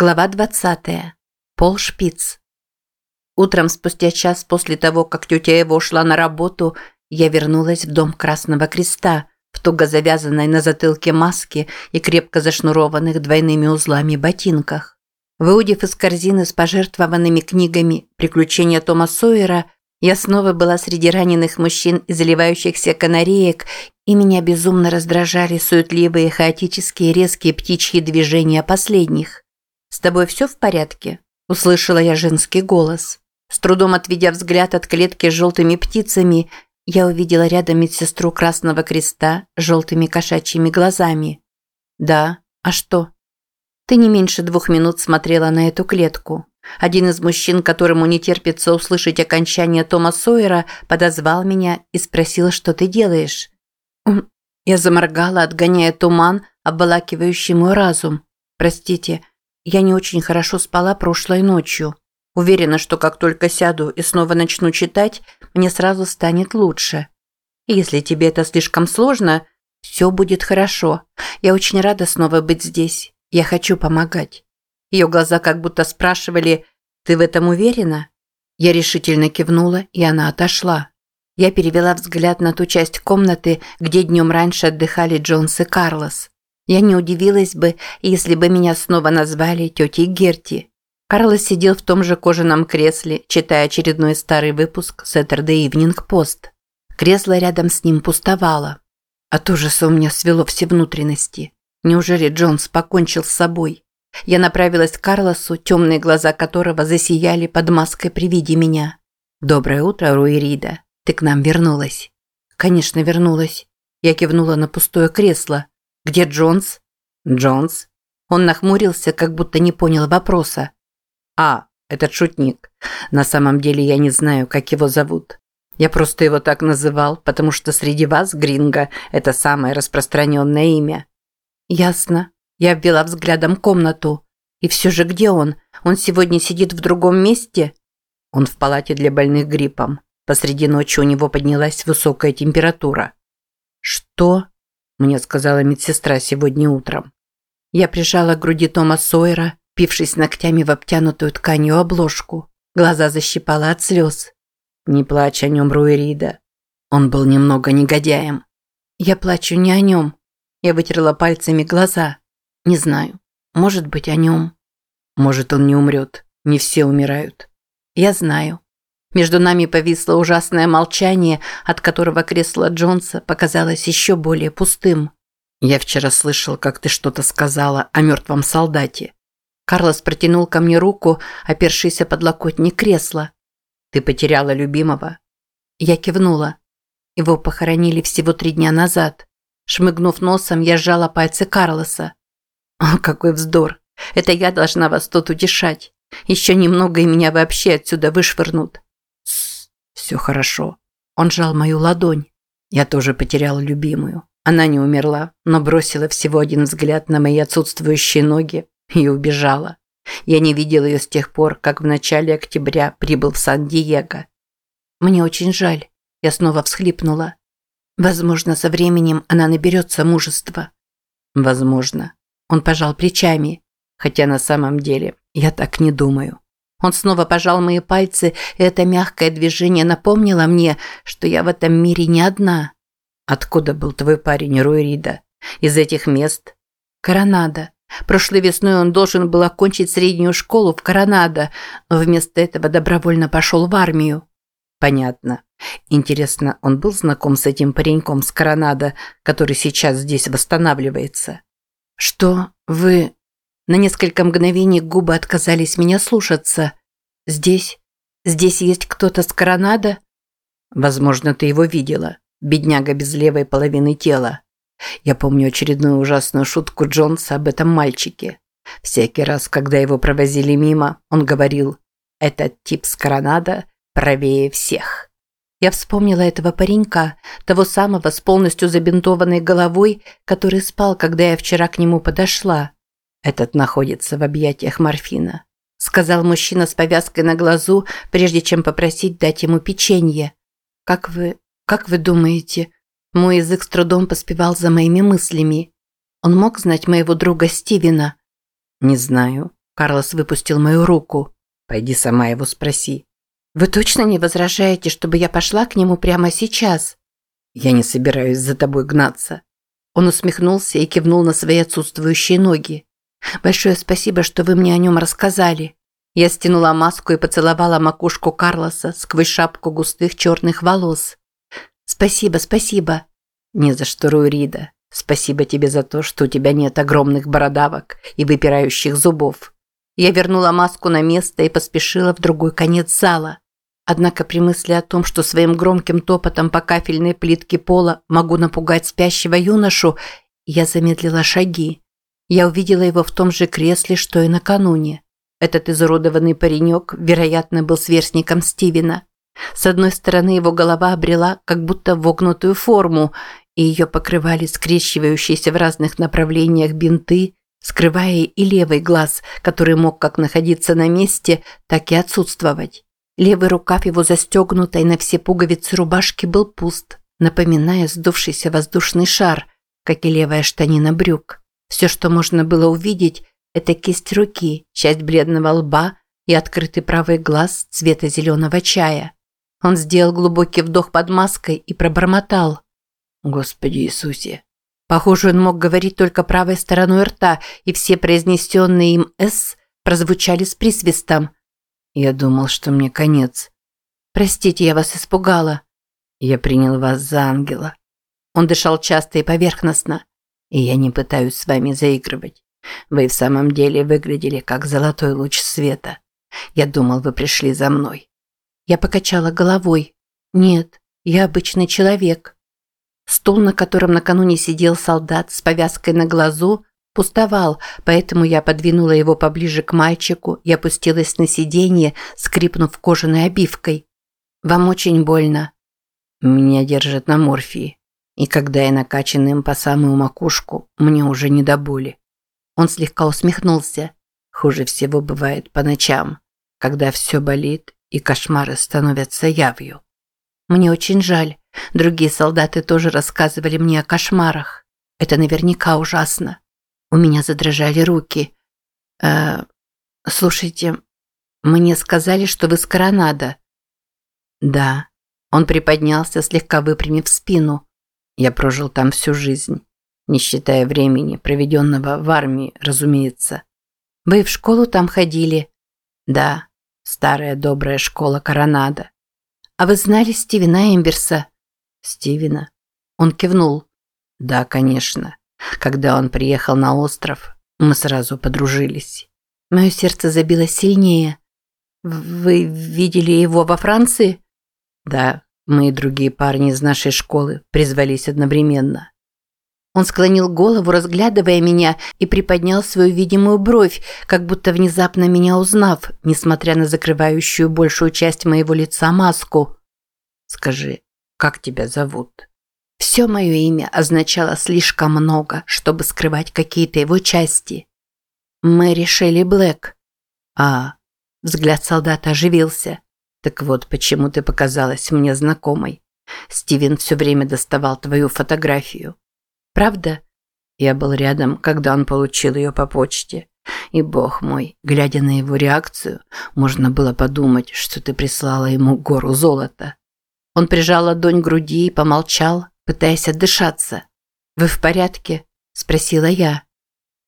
Глава 20. Пол Шпиц. Утром, спустя час после того, как тетя Эва ушла на работу, я вернулась в дом Красного Креста в туго завязанной на затылке маске и крепко зашнурованных двойными узлами ботинках. Выудив из корзины с пожертвованными книгами «Приключения Тома Сойера», я снова была среди раненых мужчин и заливающихся канареек, и меня безумно раздражали суетливые, хаотические, резкие птичьи движения последних. «С тобой все в порядке?» – услышала я женский голос. С трудом отведя взгляд от клетки с желтыми птицами, я увидела рядом медсестру Красного Креста с желтыми кошачьими глазами. «Да, а что?» «Ты не меньше двух минут смотрела на эту клетку. Один из мужчин, которому не терпится услышать окончание Тома Сойера, подозвал меня и спросил, что ты делаешь. Я заморгала, отгоняя туман, обволакивающий мой разум. «Простите, я не очень хорошо спала прошлой ночью. Уверена, что как только сяду и снова начну читать, мне сразу станет лучше. Если тебе это слишком сложно, все будет хорошо. Я очень рада снова быть здесь. Я хочу помогать. Ее глаза как будто спрашивали «Ты в этом уверена?» Я решительно кивнула, и она отошла. Я перевела взгляд на ту часть комнаты, где днем раньше отдыхали Джонс и Карлос. Я не удивилась бы, если бы меня снова назвали тетей Герти. Карлос сидел в том же кожаном кресле, читая очередной старый выпуск Saturday Evening Post. Кресло рядом с ним пустовало. От ужаса у меня свело все внутренности. Неужели Джонс покончил с собой? Я направилась к Карлосу, темные глаза которого засияли под маской при виде меня. «Доброе утро, Руирида. Ты к нам вернулась?» «Конечно, вернулась». Я кивнула на пустое кресло. «Где Джонс?» «Джонс?» Он нахмурился, как будто не понял вопроса. «А, этот шутник. На самом деле я не знаю, как его зовут. Я просто его так называл, потому что среди вас, Гринго, это самое распространенное имя». «Ясно». Я ввела взглядом комнату. «И все же где он? Он сегодня сидит в другом месте?» Он в палате для больных гриппом. Посреди ночи у него поднялась высокая температура. «Что?» Мне сказала медсестра сегодня утром. Я прижала к груди Тома Сойера, пившись ногтями в обтянутую тканью обложку. Глаза защипала от слез. Не плачь о нем, Руэрида. Он был немного негодяем. Я плачу не о нем. Я вытерла пальцами глаза. Не знаю. Может быть, о нем. Может, он не умрет. Не все умирают. Я знаю. Между нами повисло ужасное молчание, от которого кресло Джонса показалось еще более пустым. «Я вчера слышал, как ты что-то сказала о мертвом солдате». Карлос протянул ко мне руку, опершись о подлокотник кресла. «Ты потеряла любимого?» Я кивнула. Его похоронили всего три дня назад. Шмыгнув носом, я сжала пальцы Карлоса. «О, какой вздор! Это я должна вас тут утешать. Еще немного, и меня вообще отсюда вышвырнут. Все хорошо. Он жал мою ладонь. Я тоже потерял любимую. Она не умерла, но бросила всего один взгляд на мои отсутствующие ноги и убежала. Я не видел ее с тех пор, как в начале октября прибыл в Сан-Диего. Мне очень жаль. Я снова всхлипнула. Возможно, со временем она наберется мужества. Возможно. Он пожал плечами. Хотя на самом деле я так не думаю. Он снова пожал мои пальцы, и это мягкое движение напомнило мне, что я в этом мире не одна. Откуда был твой парень Руэрида? Из этих мест? Коронада. Прошлой весной он должен был окончить среднюю школу в Коронадо, но вместо этого добровольно пошел в армию. Понятно. Интересно, он был знаком с этим пареньком с Коронадо, который сейчас здесь восстанавливается? Что вы... На несколько мгновений губы отказались меня слушаться. «Здесь? Здесь есть кто-то с коронада?» «Возможно, ты его видела. Бедняга без левой половины тела. Я помню очередную ужасную шутку Джонса об этом мальчике. Всякий раз, когда его провозили мимо, он говорил «Этот тип с коронада правее всех». Я вспомнила этого паренька, того самого с полностью забинтованной головой, который спал, когда я вчера к нему подошла. Этот находится в объятиях морфина, сказал мужчина с повязкой на глазу, прежде чем попросить дать ему печенье. Как вы, как вы думаете? Мой язык с трудом поспевал за моими мыслями. Он мог знать моего друга Стивена? Не знаю. Карлос выпустил мою руку. Пойди сама его спроси. Вы точно не возражаете, чтобы я пошла к нему прямо сейчас? Я не собираюсь за тобой гнаться. Он усмехнулся и кивнул на свои отсутствующие ноги. Большое спасибо, что вы мне о нем рассказали. Я стянула маску и поцеловала макушку Карлоса сквозь шапку густых черных волос. Спасибо, спасибо. Не за что, Рурида. Спасибо тебе за то, что у тебя нет огромных бородавок и выпирающих зубов. Я вернула маску на место и поспешила в другой конец зала. Однако при мысли о том, что своим громким топотом по кафельной плитке пола могу напугать спящего юношу, я замедлила шаги. Я увидела его в том же кресле, что и накануне. Этот изуродованный паренек, вероятно, был сверстником Стивена. С одной стороны его голова обрела как будто вогнутую форму, и ее покрывали скрещивающиеся в разных направлениях бинты, скрывая и левый глаз, который мог как находиться на месте, так и отсутствовать. Левый рукав его застегнутой на все пуговицы рубашки был пуст, напоминая сдувшийся воздушный шар, как и левая штанина брюк. Все, что можно было увидеть, это кисть руки, часть бледного лба и открытый правый глаз цвета зеленого чая. Он сделал глубокий вдох под маской и пробормотал. «Господи Иисусе!» Похоже, он мог говорить только правой стороной рта, и все произнесенные им «с» прозвучали с присвистом. Я думал, что мне конец. «Простите, я вас испугала». Я принял вас за ангела. Он дышал часто и поверхностно. И я не пытаюсь с вами заигрывать. Вы в самом деле выглядели как золотой луч света. Я думал, вы пришли за мной. Я покачала головой. Нет, я обычный человек. Стул, на котором накануне сидел солдат с повязкой на глазу, пустовал, поэтому я подвинула его поближе к мальчику и опустилась на сиденье, скрипнув кожаной обивкой. «Вам очень больно». «Меня держат на морфии, и когда я накачан им по самую макушку, мне уже не до боли». Он слегка усмехнулся. Хуже всего бывает по ночам, когда все болит и кошмары становятся явью. Мне очень жаль. Другие солдаты тоже рассказывали мне о кошмарах. Это наверняка ужасно. У меня задрожали руки. Э, слушайте, мне сказали, что вы с Коронада. Да. Он приподнялся, слегка выпрямив спину. Я прожил там всю жизнь не считая времени, проведенного в армии, разумеется. Вы в школу там ходили? Да, старая добрая школа Коронада. А вы знали Стивена Эмберса? Стивена? Он кивнул. Да, конечно. Когда он приехал на остров, мы сразу подружились. Мое сердце забилось сильнее. Вы видели его во Франции? Да, мы и другие парни из нашей школы призвались одновременно. Он склонил голову, разглядывая меня, и приподнял свою видимую бровь, как будто внезапно меня узнав, несмотря на закрывающую большую часть моего лица маску. «Скажи, как тебя зовут?» Все мое имя означало слишком много, чтобы скрывать какие-то его части. Мэри Шелли Блэк. А, взгляд солдата оживился. Так вот, почему ты показалась мне знакомой. Стивен все время доставал твою фотографию. Правда? Я был рядом, когда он получил ее по почте. И, бог мой, глядя на его реакцию, можно было подумать, что ты прислала ему гору золота. Он прижал ладонь к груди и помолчал, пытаясь отдышаться. «Вы в порядке?» – спросила я.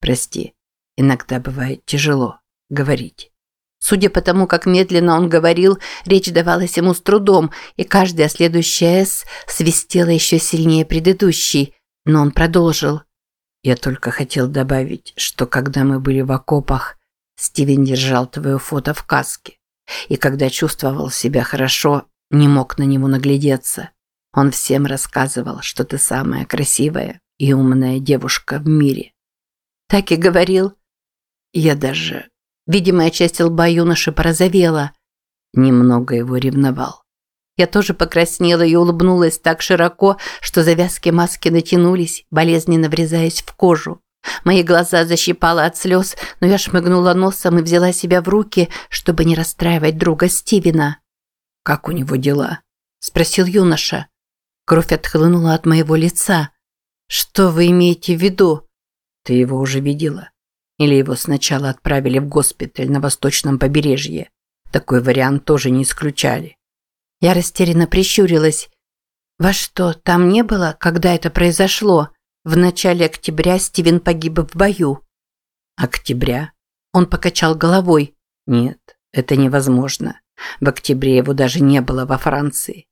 «Прости, иногда бывает тяжело говорить». Судя по тому, как медленно он говорил, речь давалась ему с трудом, и каждая следующая «с» свистела еще сильнее предыдущей – но он продолжил. Я только хотел добавить, что когда мы были в окопах, Стивен держал твое фото в каске. И когда чувствовал себя хорошо, не мог на него наглядеться. Он всем рассказывал, что ты самая красивая и умная девушка в мире. Так и говорил. Я даже... Видимая часть лба юноши порозовела. Немного его ревновал. Я тоже покраснела и улыбнулась так широко, что завязки маски натянулись, болезненно врезаясь в кожу. Мои глаза защипало от слез, но я шмыгнула носом и взяла себя в руки, чтобы не расстраивать друга Стивена. «Как у него дела?» – спросил юноша. Кровь отхлынула от моего лица. «Что вы имеете в виду?» «Ты его уже видела?» Или его сначала отправили в госпиталь на восточном побережье. Такой вариант тоже не исключали. Я растерянно прищурилась. «Во что, там не было, когда это произошло? В начале октября Стивен погиб в бою». «Октября?» Он покачал головой. «Нет, это невозможно. В октябре его даже не было во Франции».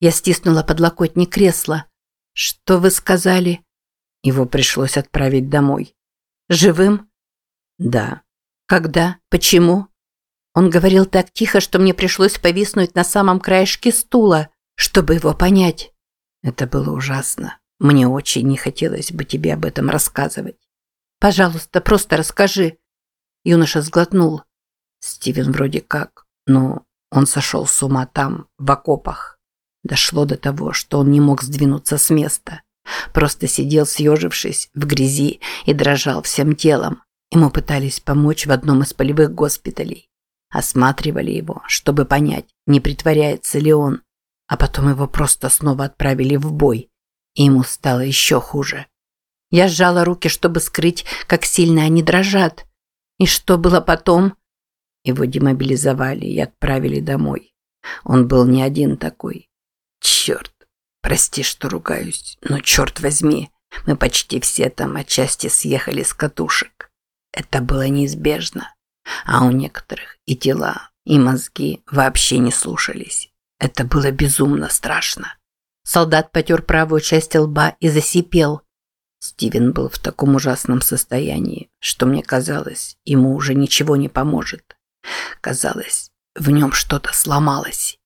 Я стиснула подлокотник кресла. «Что вы сказали?» Его пришлось отправить домой. «Живым?» «Да». «Когда? Почему?» Он говорил так тихо, что мне пришлось повиснуть на самом краешке стула, чтобы его понять. Это было ужасно. Мне очень не хотелось бы тебе об этом рассказывать. Пожалуйста, просто расскажи. Юноша сглотнул. Стивен вроде как, ну, он сошел с ума там, в окопах. Дошло до того, что он не мог сдвинуться с места. Просто сидел съежившись в грязи и дрожал всем телом. Ему пытались помочь в одном из полевых госпиталей. Осматривали его, чтобы понять, не притворяется ли он. А потом его просто снова отправили в бой. И ему стало еще хуже. Я сжала руки, чтобы скрыть, как сильно они дрожат. И что было потом? Его демобилизовали и отправили домой. Он был не один такой. Черт, прости, что ругаюсь, но черт возьми, мы почти все там отчасти съехали с катушек. Это было неизбежно а у некоторых и тела, и мозги вообще не слушались. Это было безумно страшно. Солдат потер правую часть лба и засипел. Стивен был в таком ужасном состоянии, что мне казалось, ему уже ничего не поможет. Казалось, в нем что-то сломалось.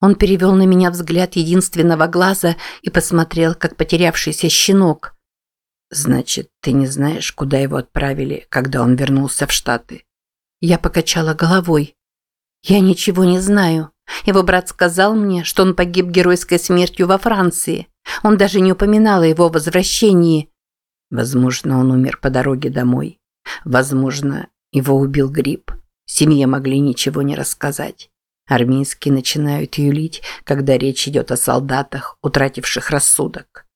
Он перевел на меня взгляд единственного глаза и посмотрел, как потерявшийся щенок. «Значит, ты не знаешь, куда его отправили, когда он вернулся в Штаты?» Я покачала головой. Я ничего не знаю. Его брат сказал мне, что он погиб геройской смертью во Франции. Он даже не упоминал о его возвращении. Возможно, он умер по дороге домой. Возможно, его убил грипп. Семье могли ничего не рассказать. Армейские начинают юлить, когда речь идет о солдатах, утративших рассудок.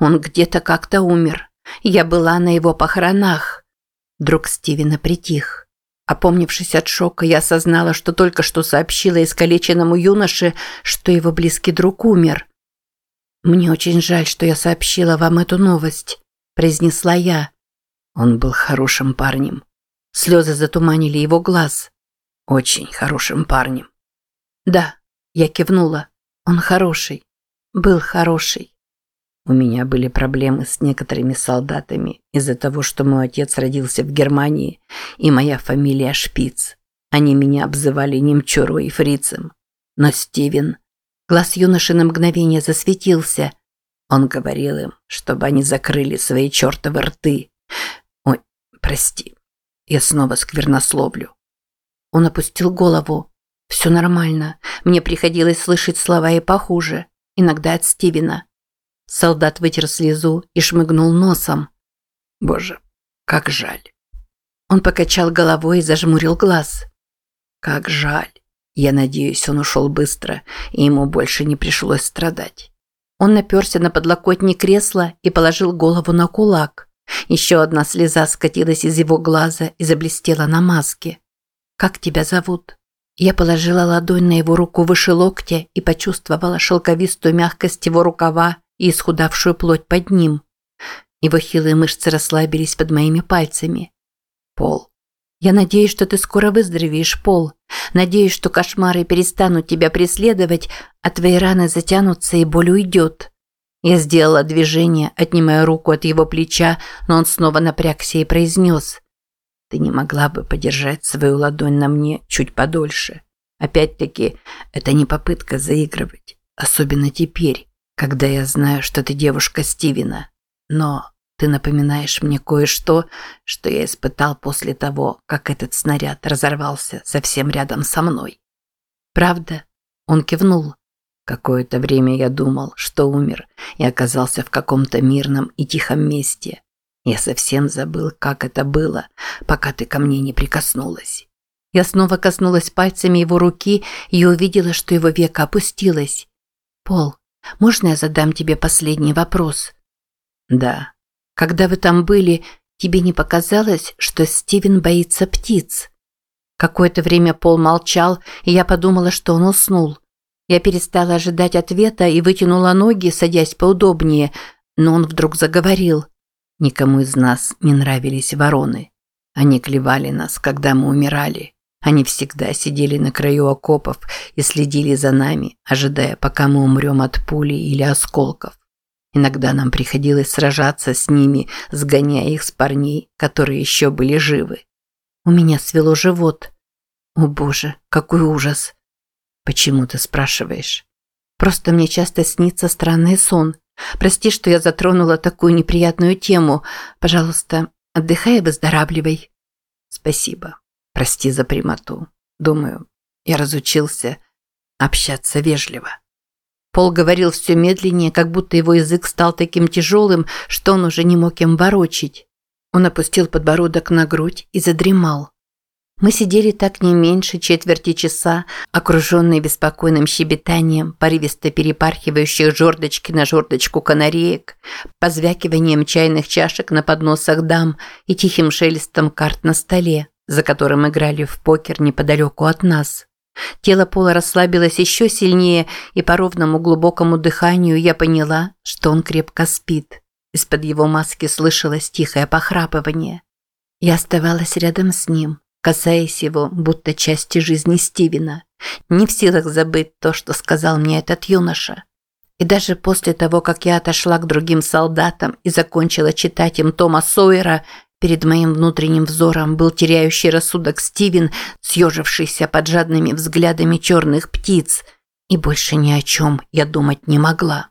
Он где-то как-то умер. Я была на его похоронах. Друг Стивена притих. Опомнившись от шока, я осознала, что только что сообщила искалеченному юноше, что его близкий друг умер. «Мне очень жаль, что я сообщила вам эту новость», – произнесла я. Он был хорошим парнем. Слезы затуманили его глаз. Очень хорошим парнем. «Да», – я кивнула. «Он хороший. Был хороший». У меня были проблемы с некоторыми солдатами из-за того, что мой отец родился в Германии и моя фамилия Шпиц. Они меня обзывали немчурой и фрицем. Но Стивен... Глаз юноши на мгновение засветился. Он говорил им, чтобы они закрыли свои чертовы рты. Ой, прости, я снова сквернословлю. Он опустил голову. Все нормально. Мне приходилось слышать слова и похуже. Иногда от Стивена. Солдат вытер слезу и шмыгнул носом. Боже, как жаль. Он покачал головой и зажмурил глаз. Как жаль. Я надеюсь, он ушел быстро, и ему больше не пришлось страдать. Он наперся на подлокотник кресла и положил голову на кулак. Еще одна слеза скатилась из его глаза и заблестела на маске. «Как тебя зовут?» Я положила ладонь на его руку выше локтя и почувствовала шелковистую мягкость его рукава и исхудавшую плоть под ним. Его хилые мышцы расслабились под моими пальцами. Пол. Я надеюсь, что ты скоро выздоровеешь, Пол. Надеюсь, что кошмары перестанут тебя преследовать, а твои раны затянутся и боль уйдет. Я сделала движение, отнимая руку от его плеча, но он снова напрягся и произнес. Ты не могла бы подержать свою ладонь на мне чуть подольше. Опять-таки, это не попытка заигрывать, особенно теперь, когда я знаю, что ты девушка Стивена. Но ты напоминаешь мне кое-что, что я испытал после того, как этот снаряд разорвался совсем рядом со мной. Правда? Он кивнул. Какое-то время я думал, что умер и оказался в каком-то мирном и тихом месте. Я совсем забыл, как это было, пока ты ко мне не прикоснулась. Я снова коснулась пальцами его руки и увидела, что его века опустилось. Пол, можно я задам тебе последний вопрос? Да. Когда вы там были, Тебе не показалось, что Стивен боится птиц? Какое-то время Пол молчал, и я подумала, что он уснул. Я перестала ожидать ответа и вытянула ноги, садясь поудобнее, но он вдруг заговорил. Никому из нас не нравились вороны. Они клевали нас, когда мы умирали. Они всегда сидели на краю окопов и следили за нами, ожидая, пока мы умрем от пули или осколков. Иногда нам приходилось сражаться с ними, сгоняя их с парней, которые еще были живы. У меня свело живот. О боже, какой ужас. Почему ты спрашиваешь? Просто мне часто снится странный сон. Прости, что я затронула такую неприятную тему. Пожалуйста, отдыхай и выздоравливай. Спасибо. Прости за прямоту. Думаю, я разучился общаться вежливо. Пол говорил все медленнее, как будто его язык стал таким тяжелым, что он уже не мог им ворочить. Он опустил подбородок на грудь и задремал. Мы сидели так не меньше четверти часа, окруженные беспокойным щебетанием, порывисто перепархивающих жердочки на жердочку канареек, позвякиванием чайных чашек на подносах дам и тихим шелестом карт на столе, за которым играли в покер неподалеку от нас. Тело Пола расслабилось еще сильнее, и по ровному глубокому дыханию я поняла, что он крепко спит. Из-под его маски слышалось тихое похрапывание. Я оставалась рядом с ним, касаясь его, будто части жизни Стивена, не в силах забыть то, что сказал мне этот юноша. И даже после того, как я отошла к другим солдатам и закончила читать им Тома Сойера, Перед моим внутренним взором был теряющий рассудок Стивен, съежившийся под жадными взглядами черных птиц, и больше ни о чем я думать не могла.